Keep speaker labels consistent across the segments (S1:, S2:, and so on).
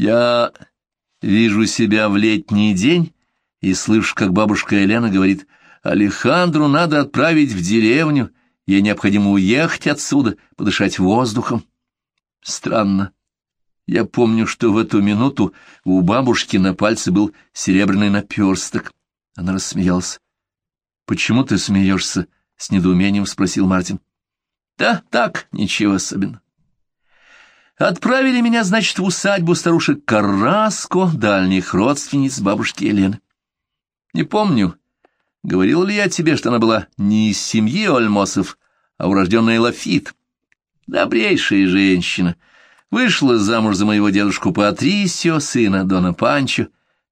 S1: Я вижу себя в летний день и слышу, как бабушка Елена говорит, «Алехандру надо отправить в деревню, ей необходимо уехать отсюда, подышать воздухом». Странно. Я помню, что в эту минуту у бабушки на пальце был серебряный наперсток. Она рассмеялась. «Почему ты смеешься?» — с недоумением спросил Мартин. «Да так, ничего особенного. Отправили меня, значит, в усадьбу старушек Караско, дальних родственниц бабушки Елены. Не помню, говорил ли я тебе, что она была не из семьи Ольмосов, а урожденная Лафит. Добрейшая женщина. Вышла замуж за моего дедушку Патрисио, сына Дона Панчо.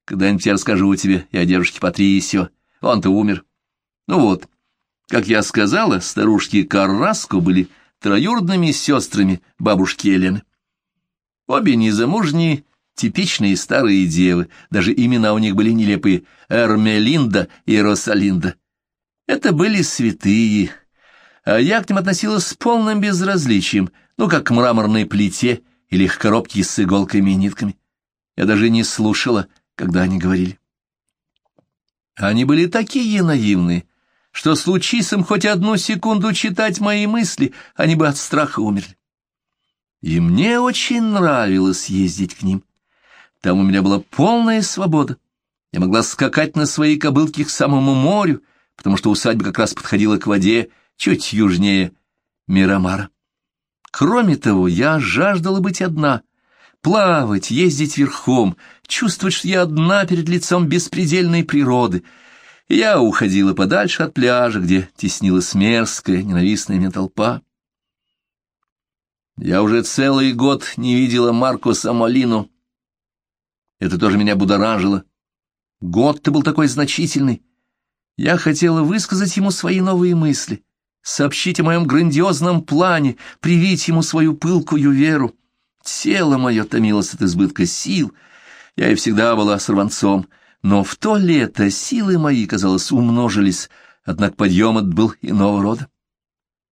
S1: Когда-нибудь я расскажу тебе и о дедушке Патрисио. Он-то умер. Ну вот, как я сказала, старушки Карраско были троюродными сестрами бабушки Елены. Обе незамужние, типичные старые девы, даже имена у них были нелепые — Эрмелинда и Росалинда. Это были святые, а я к ним относилась с полным безразличием, ну, как к мраморной плите или к коробке с иголками и нитками. Я даже не слушала, когда они говорили. Они были такие наивные, что случись им хоть одну секунду читать мои мысли, они бы от страха умерли. И мне очень нравилось ездить к ним. Там у меня была полная свобода. Я могла скакать на своей кобылке к самому морю, потому что усадьба как раз подходила к воде, чуть южнее Мирамара. Кроме того, я жаждала быть одна, плавать, ездить верхом, чувствовать, что я одна перед лицом беспредельной природы. я уходила подальше от пляжа, где теснилась мерзкая, ненавистная мне толпа. Я уже целый год не видела Маркуса Молину. Это тоже меня будоражило. Год-то был такой значительный. Я хотела высказать ему свои новые мысли, сообщить о моем грандиозном плане, привить ему свою пылкую веру. Тело мое томилось от избытка сил, я и всегда была сорванцом, но в то лето силы мои, казалось, умножились, однако подъем этот был иного рода.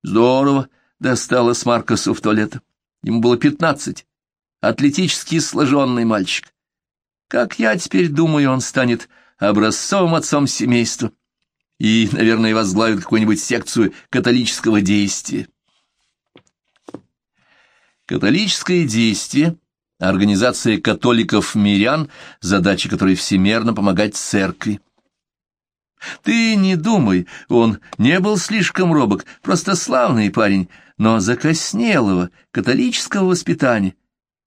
S1: Здорово, досталось Маркосу в то лето. Ему было пятнадцать. Атлетически сложенный мальчик. Как я теперь думаю, он станет образцовым отцом семейства и, наверное, возглавит какую-нибудь секцию католического действия. Католическое действие — организация католиков-мирян, задача которой всемерно помогать церкви. Ты не думай, он не был слишком робок, просто славный парень, но закоснелого католического воспитания,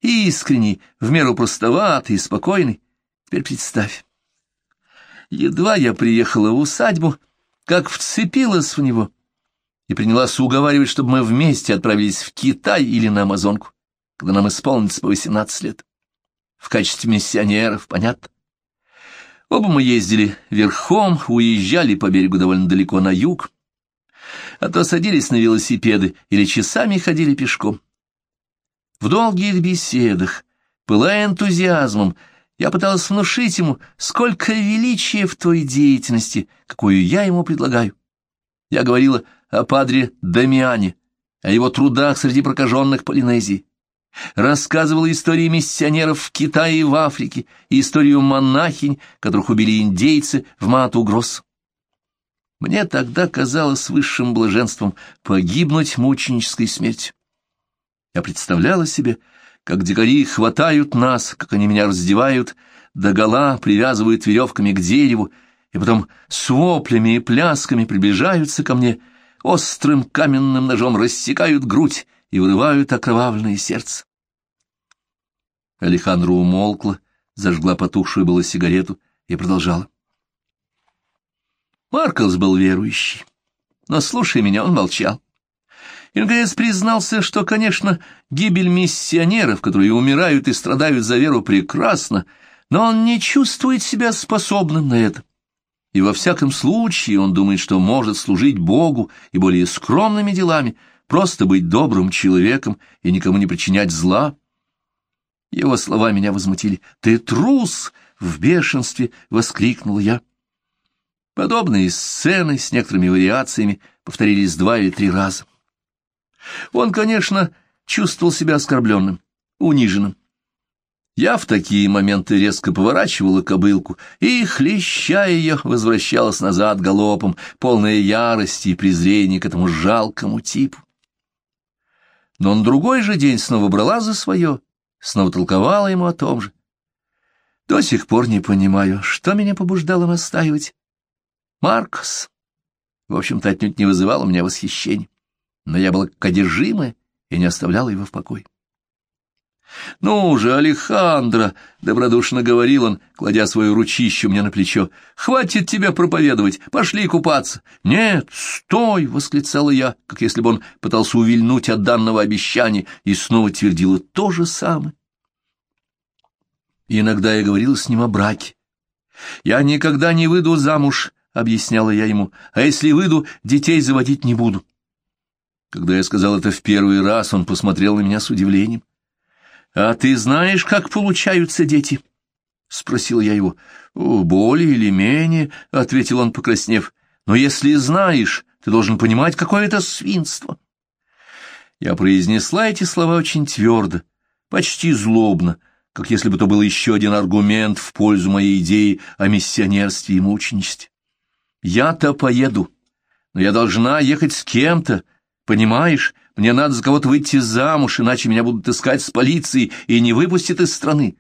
S1: искренний, в меру простоватый и спокойный. Теперь представь. Едва я приехала в усадьбу, как вцепилась в него и принялась уговаривать, чтобы мы вместе отправились в Китай или на Амазонку, когда нам исполнится по 18 лет. В качестве миссионеров, понятно? Оба мы ездили верхом, уезжали по берегу довольно далеко на юг, а то садились на велосипеды или часами ходили пешком. В долгих беседах, пылая энтузиазмом, я пыталась внушить ему, сколько величия в той деятельности, какую я ему предлагаю. Я говорила о падре Дамиане, о его трудах среди прокаженных Полинезии рассказывала истории миссионеров в Китае и в Африке, историю монахинь, которых убили индейцы в Мату-Гросс. Мне тогда казалось высшим блаженством погибнуть мученической смертью. Я представляла себе, как дикари хватают нас, как они меня раздевают, догола привязывают веревками к дереву, и потом с воплями и плясками приближаются ко мне, острым каменным ножом рассекают грудь и вырывают окровавленное сердце. Алехандро умолкла, зажгла потухшую было сигарету и продолжала. Маркос был верующий, но, слушая меня, он молчал. И, наконец, признался, что, конечно, гибель миссионеров, которые умирают и страдают за веру, прекрасна, но он не чувствует себя способным на это. И во всяком случае он думает, что может служить Богу и более скромными делами, просто быть добрым человеком и никому не причинять зла. Его слова меня возмутили. «Ты трус!» — в бешенстве воскликнул я. Подобные сцены с некоторыми вариациями повторились два или три раза. Он, конечно, чувствовал себя оскорбленным, униженным. Я в такие моменты резко поворачивала кобылку и, хлеща ее, возвращалась назад галопом, полная ярости и презрения к этому жалкому типу. Но на другой же день снова брала за свое, снова толковала ему о том же. До сих пор не понимаю, что меня побуждало настаивать. Маркос, в общем-то, отнюдь не вызывал у меня восхищения, но я была как и не оставляла его в покое. «Ну же, Алехандро!» — добродушно говорил он, кладя свою ручищу мне на плечо. «Хватит тебя проповедовать, пошли купаться!» «Нет, стой!» — восклицала я, как если бы он пытался увильнуть от данного обещания, и снова твердила то же самое. иногда я говорила с ним о браке. «Я никогда не выйду замуж», — объясняла я ему, «а если выйду, детей заводить не буду». Когда я сказал это в первый раз, он посмотрел на меня с удивлением. «А ты знаешь, как получаются дети?» — спросил я его. «Более или менее», — ответил он, покраснев. «Но если знаешь, ты должен понимать, какое это свинство». Я произнесла эти слова очень твердо, почти злобно, как если бы то был еще один аргумент в пользу моей идеи о миссионерстве и мученичестве. «Я-то поеду, но я должна ехать с кем-то, понимаешь? Мне надо за кого-то выйти замуж, иначе меня будут искать с полицией и не выпустят из страны.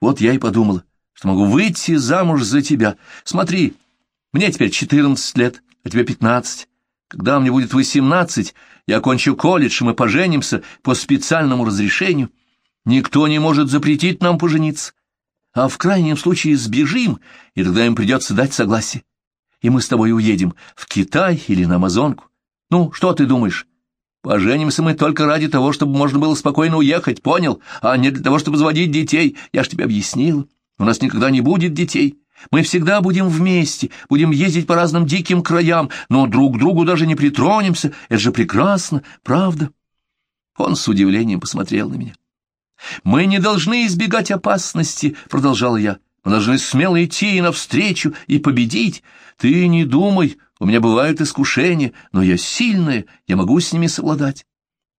S1: Вот я и подумала, что могу выйти замуж за тебя. Смотри, мне теперь четырнадцать лет, а тебе пятнадцать. Когда мне будет восемнадцать, я окончу колледж, и мы поженимся по специальному разрешению. Никто не может запретить нам пожениться. А в крайнем случае сбежим, и тогда им придется дать согласие. И мы с тобой уедем в Китай или на Амазонку. Ну, что ты думаешь? Поженимся мы только ради того, чтобы можно было спокойно уехать, понял? А не для того, чтобы заводить детей. Я ж тебе объяснил. У нас никогда не будет детей. Мы всегда будем вместе, будем ездить по разным диким краям, но друг к другу даже не притронемся. Это же прекрасно, правда?» Он с удивлением посмотрел на меня. «Мы не должны избегать опасности», — продолжал я. «Мы должны смело идти ей навстречу и победить. Ты не думай, у меня бывают искушения, но я сильная, я могу с ними совладать.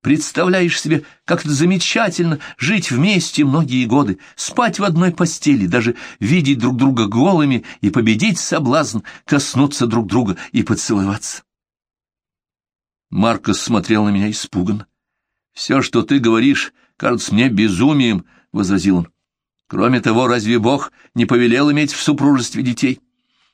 S1: Представляешь себе, как это замечательно жить вместе многие годы, спать в одной постели, даже видеть друг друга голыми и победить соблазн, коснуться друг друга и поцеловаться. Маркос смотрел на меня испуганно. «Все, что ты говоришь, кажется мне безумием», — возразил он. «Кроме того, разве Бог не повелел иметь в супружестве детей?»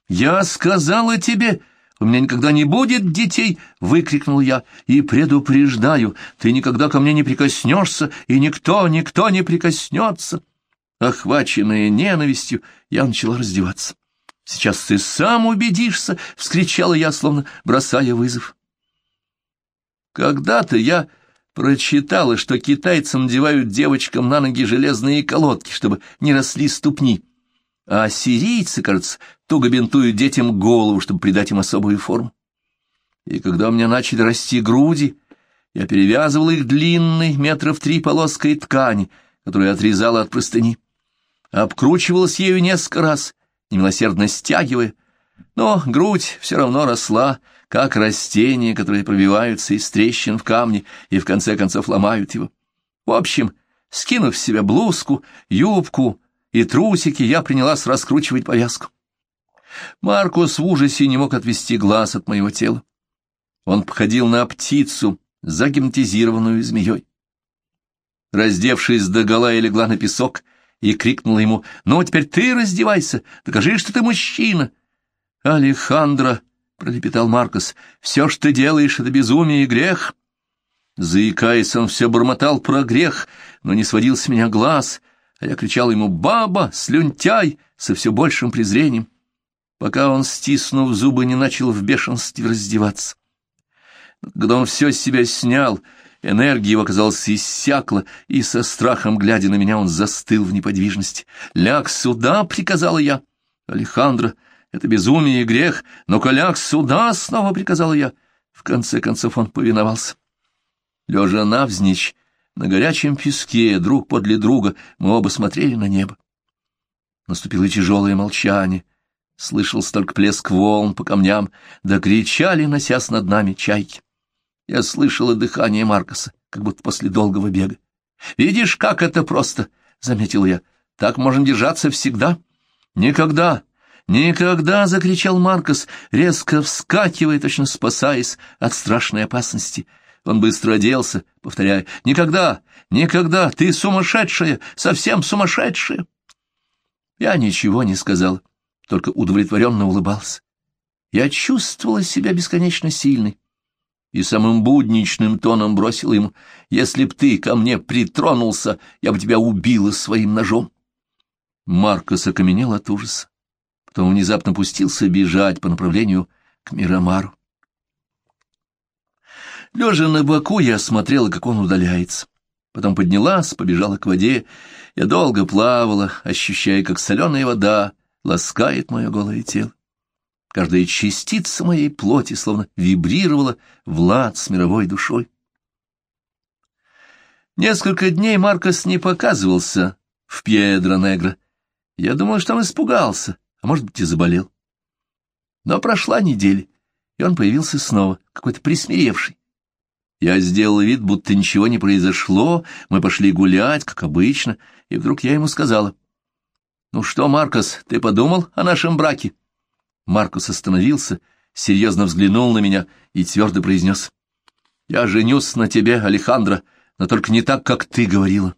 S1: «Я сказала тебе, у меня никогда не будет детей!» — выкрикнул я. «И предупреждаю, ты никогда ко мне не прикоснешься, и никто, никто не прикоснется!» Охваченная ненавистью, я начала раздеваться. «Сейчас ты сам убедишься!» — вскричала я, словно бросая вызов. Когда-то я прочитала, что китайцы надевают девочкам на ноги железные колодки, чтобы не росли ступни. А сирийцы, кажется, туго бинтуют детям голову, чтобы придать им особую форму. И когда у меня начали расти груди, я перевязывал их длинной метров три полоской ткани, которую отрезала от простыни. Обкручивалась ею несколько раз, немилосердно стягивая, но грудь все равно росла, как растения, которые пробиваются из трещин в камне и в конце концов ломают его. В общем, скинув с себя блузку, юбку, и трусики, я принялась раскручивать повязку. Маркус в ужасе не мог отвести глаз от моего тела. Он походил на птицу, загипнотизированную змеей. Раздевшись догола, я легла на песок и крикнула ему, «Ну, теперь ты раздевайся, докажи, что ты мужчина!» «Алехандро!» — пролепетал Маркус, «все, что ты делаешь, — это безумие и грех!» Заикаясь, он все бормотал про грех, но не сводил с меня глаз, а я кричал ему «Баба! Слюнтяй!» со все большим презрением, пока он, стиснув зубы, не начал в бешенстве раздеваться. Когда он все с себя снял, энергия его, казалось, иссякла, и со страхом, глядя на меня, он застыл в неподвижности. «Ляг сюда!» — приказала я. «Алехандро, это безумие и грех, но коляк сюда!» — снова приказала я. В конце концов он повиновался. Лежа навзничь, на горячем песке, друг подле друга, мы оба смотрели на небо. Наступило тяжелое молчание. Слышался только плеск волн по камням, да кричали, носясь над нами, чайки. Я слышала дыхание Маркоса, как будто после долгого бега. «Видишь, как это просто!» — заметил я. Так можно держаться всегда. Никогда, никогда, — закричал Маркос, резко вскакивая, точно спасаясь от страшной опасности. Он быстро оделся, повторяя, «Никогда, никогда, ты сумасшедшая, совсем сумасшедшая!» Я ничего не сказал, только удовлетворенно улыбался. Я чувствовала себя бесконечно сильной и самым будничным тоном бросил ему, «Если б ты ко мне притронулся, я бы тебя убила своим ножом». Маркос окаменел от ужаса, потом внезапно пустился бежать по направлению к Мирамару. Лежа на боку, я смотрела, как он удаляется. Потом поднялась, побежала к воде. Я долго плавала, ощущая, как соленая вода ласкает мое голое тело. Каждая частица моей плоти словно вибрировала в лад с мировой душой. Несколько дней Маркос не показывался в Пьедро-Негро. Я думал, что он испугался, а может быть и заболел. Но прошла неделя, и он появился снова, какой-то присмиревший. Я сделал вид, будто ничего не произошло, мы пошли гулять, как обычно, и вдруг я ему сказала, «Ну что, Маркос, ты подумал о нашем браке?» Маркус остановился, серьезно взглянул на меня и твердо произнес. «Я женюсь на тебе, Алехандро, но только не так, как ты говорила».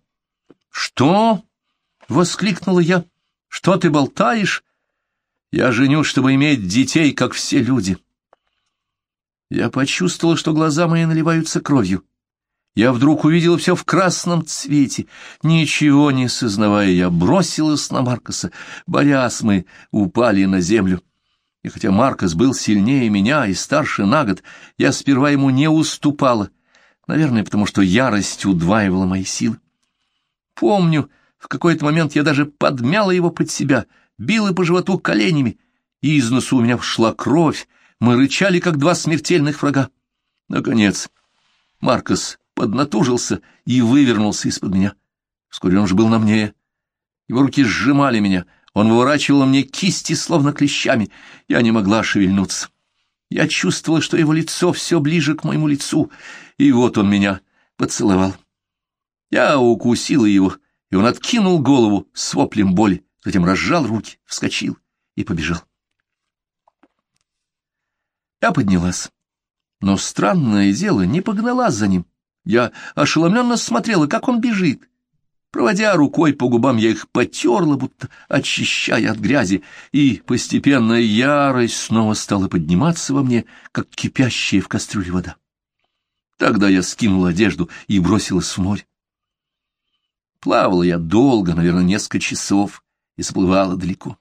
S1: «Что?» — воскликнула я. «Что ты болтаешь?» «Я женюсь, чтобы иметь детей, как все люди». Я почувствовала, что глаза мои наливаются кровью. Я вдруг увидела все в красном цвете. Ничего не сознавая, я бросилась на Маркоса. Борясь, мы упали на землю. И хотя Маркос был сильнее меня и старше на год, я сперва ему не уступала, наверное, потому что ярость удваивала мои силы. Помню, в какой-то момент я даже подмяла его под себя, била по животу коленями, и из носу у меня шла кровь, мы рычали, как два смертельных врага. Наконец, Маркос поднатужился и вывернулся из-под меня. Вскоре он же был на мне. Его руки сжимали меня — он выворачивал мне кисти, словно клещами. Я не могла шевельнуться. Я чувствовала, что его лицо все ближе к моему лицу, и вот он меня поцеловал. Я укусила его, и он откинул голову с воплем боли, затем разжал руки, вскочил и побежал. Я поднялась, но странное дело, не погналась за ним. Я ошеломленно смотрела, как он бежит, Проводя рукой по губам, я их потерла, будто очищая от грязи, и постепенно ярость снова стала подниматься во мне, как кипящая в кастрюле вода. Тогда я скинула одежду и бросилась в море. Плавала я долго, наверное, несколько часов, и заплывала далеко.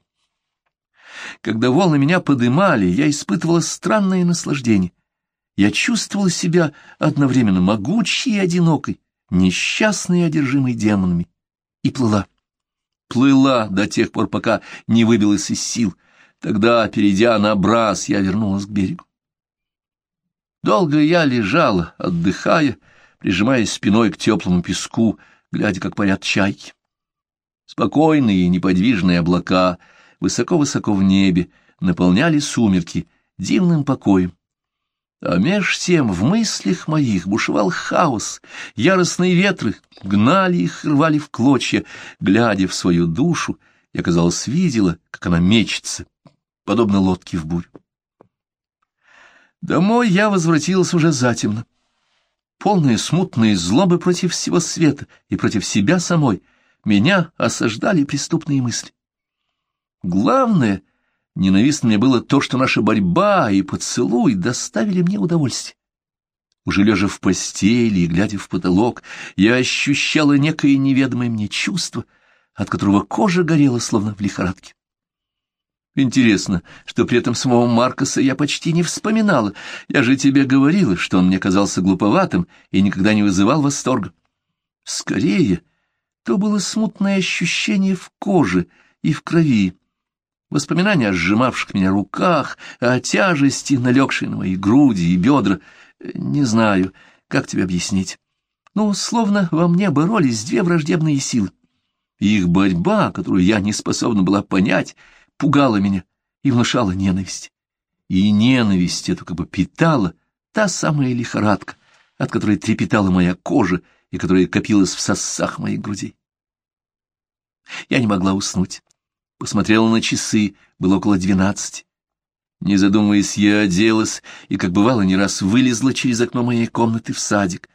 S1: Когда волны меня подымали, я испытывала странное наслаждение. Я чувствовала себя одновременно могучей и одинокой, несчастной и одержимой демонами, и плыла. Плыла до тех пор, пока не выбилась из сил. Тогда, перейдя на брас, я вернулась к берегу. Долго я лежала, отдыхая, прижимаясь спиной к теплому песку, глядя, как парят чайки. Спокойные и неподвижные облака высоко-высоко в небе наполняли сумерки дивным покоем. А меж тем в мыслях моих бушевал хаос, яростные ветры гнали их, рвали в клочья. Глядя в свою душу, я, казалось, видела, как она мечется, подобно лодке в бурю. Домой я возвратилась уже затемно. Полные смутные злобы против всего света и против себя самой, меня осаждали преступные мысли. Главное — Ненавистно мне было то, что наша борьба и поцелуй доставили мне удовольствие. Уже лежа в постели и глядя в потолок, я ощущала некое неведомое мне чувство, от которого кожа горела, словно в лихорадке. Интересно, что при этом самого Маркоса я почти не вспоминала. Я же тебе говорила, что он мне казался глуповатым и никогда не вызывал восторга. Скорее, то было смутное ощущение в коже и в крови, Воспоминания о сжимавших меня руках, о тяжести, налегшей на мои груди и бедра. Не знаю, как тебе объяснить. Ну, словно во мне боролись две враждебные силы. Их борьба, которую я не способна была понять, пугала меня и внушала ненависть. И ненависть эту как бы питала та самая лихорадка, от которой трепетала моя кожа и которая копилась в сосах моих грудей. я не могла уснуть. Посмотрела на часы, было около двенадцати. Не задумываясь, я оделась и, как бывало, не раз вылезла через окно моей комнаты в садик.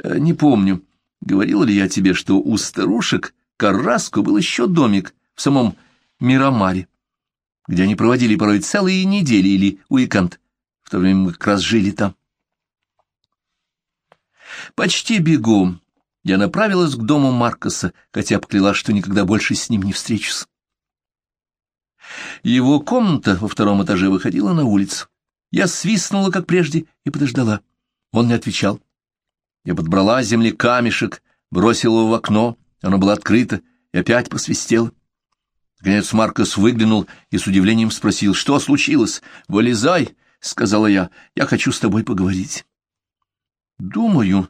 S1: Э, не помню, говорила ли я тебе, что у старушек Карраско был еще домик в самом Мирамаре, где они проводили порой целые недели или уикенд. В то время мы как раз жили там. Почти бегом я направилась к дому Маркоса, хотя покляла, что никогда больше с ним не встречусь. Его комната во втором этаже выходила на улицу. Я свистнула, как прежде, и подождала. Он не отвечал. Я подбрала земли камешек, бросила его в окно, оно было открыто, и опять посвистела. Наконец Маркос выглянул и с удивлением спросил, что случилось. «Вылезай», — сказала я, — «я хочу с тобой поговорить». Думаю,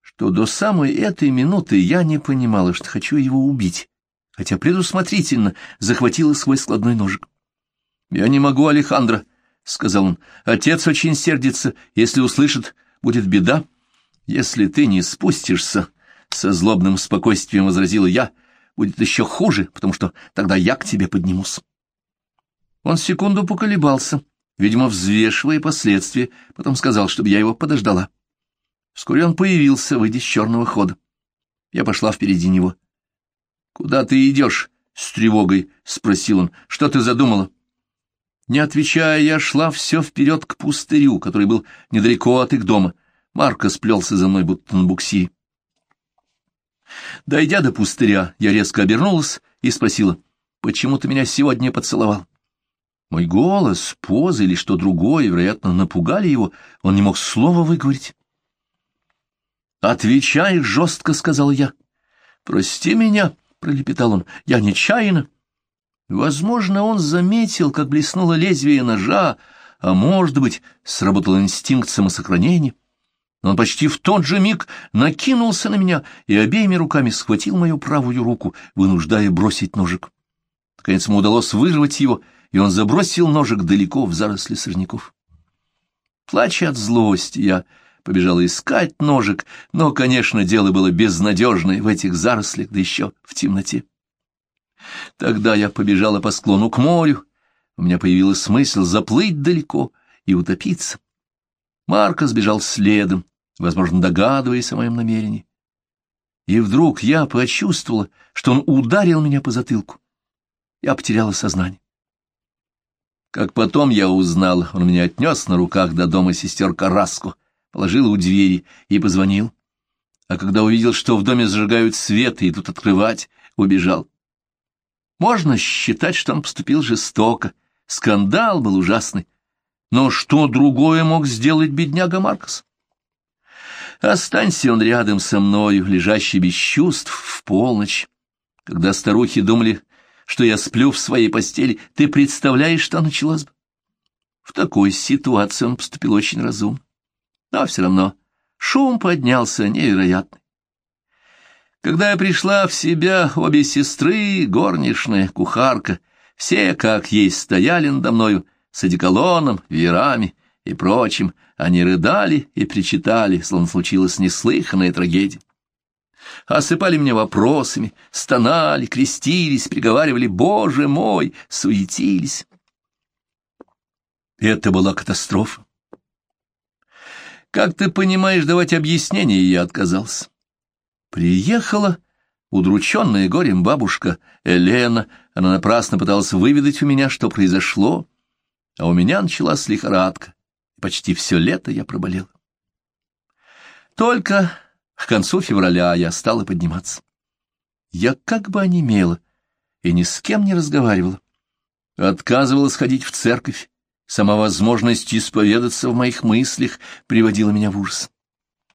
S1: что до самой этой минуты я не понимала, что хочу его убить хотя предусмотрительно захватила свой складной ножик. — Я не могу, Алехандро, — сказал он. — Отец очень сердится. Если услышит, будет беда. Если ты не спустишься, — со злобным спокойствием возразила я, — будет еще хуже, потому что тогда я к тебе поднимусь. Он секунду поколебался, видимо, взвешивая последствия, потом сказал, чтобы я его подождала. Вскоре он появился, выйдя с черного хода. Я пошла впереди него. «Куда ты идешь?» — с тревогой спросил он. «Что ты задумала?» Не отвечая, я шла все вперед к пустырю, который был недалеко от их дома. Марко сплелся за мной, будто на буксире. Дойдя до пустыря, я резко обернулась и спросила, «Почему ты меня сегодня поцеловал?» Мой голос, поза или что другое, вероятно, напугали его, он не мог слова выговорить. «Отвечай жестко», — сказал я. «Прости меня», — пролепетал он, — я нечаянно. Возможно, он заметил, как блеснуло лезвие ножа, а, может быть, сработал инстинкт самосохранения. Он почти в тот же миг накинулся на меня и обеими руками схватил мою правую руку, вынуждая бросить ножик. Наконец ему удалось вырвать его, и он забросил ножик далеко в заросли сорняков. Плача от злости, я побежала искать ножик, но, конечно, дело было безнадежное в этих зарослях, да еще в темноте. Тогда я побежала по склону к морю, у меня появилась мысль заплыть далеко и утопиться. Марко сбежал следом, возможно, догадываясь о моем намерении. И вдруг я почувствовала, что он ударил меня по затылку. Я потеряла сознание. Как потом я узнал, он меня отнес на руках до дома сестер Караску — положил у двери и позвонил. А когда увидел, что в доме зажигают свет и идут открывать, убежал. Можно считать, что он поступил жестоко. Скандал был ужасный. Но что другое мог сделать бедняга Маркос? Останься он рядом со мною, лежащий без чувств, в полночь. Когда старухи думали, что я сплю в своей постели, ты представляешь, что началось бы? В такой ситуации он поступил очень разумно но все равно шум поднялся невероятный. Когда я пришла в себя, обе сестры, горничная, кухарка, все как есть стояли надо мною с одеколоном, веерами и прочим, они рыдали и причитали, словно случилась неслыханная трагедия. Осыпали меня вопросами, стонали, крестились, приговаривали «Боже мой!», суетились. Это была катастрофа. Как ты понимаешь, давать объяснения я отказался. Приехала удрученная горем бабушка Елена. Она напрасно пыталась выведать у меня, что произошло, а у меня началась лихорадка. Почти все лето я проболела. Только к концу февраля я стала подниматься. Я как бы онемела и ни с кем не разговаривала. Отказывалась ходить в церковь, Сама возможность исповедаться в моих мыслях приводила меня в ужас.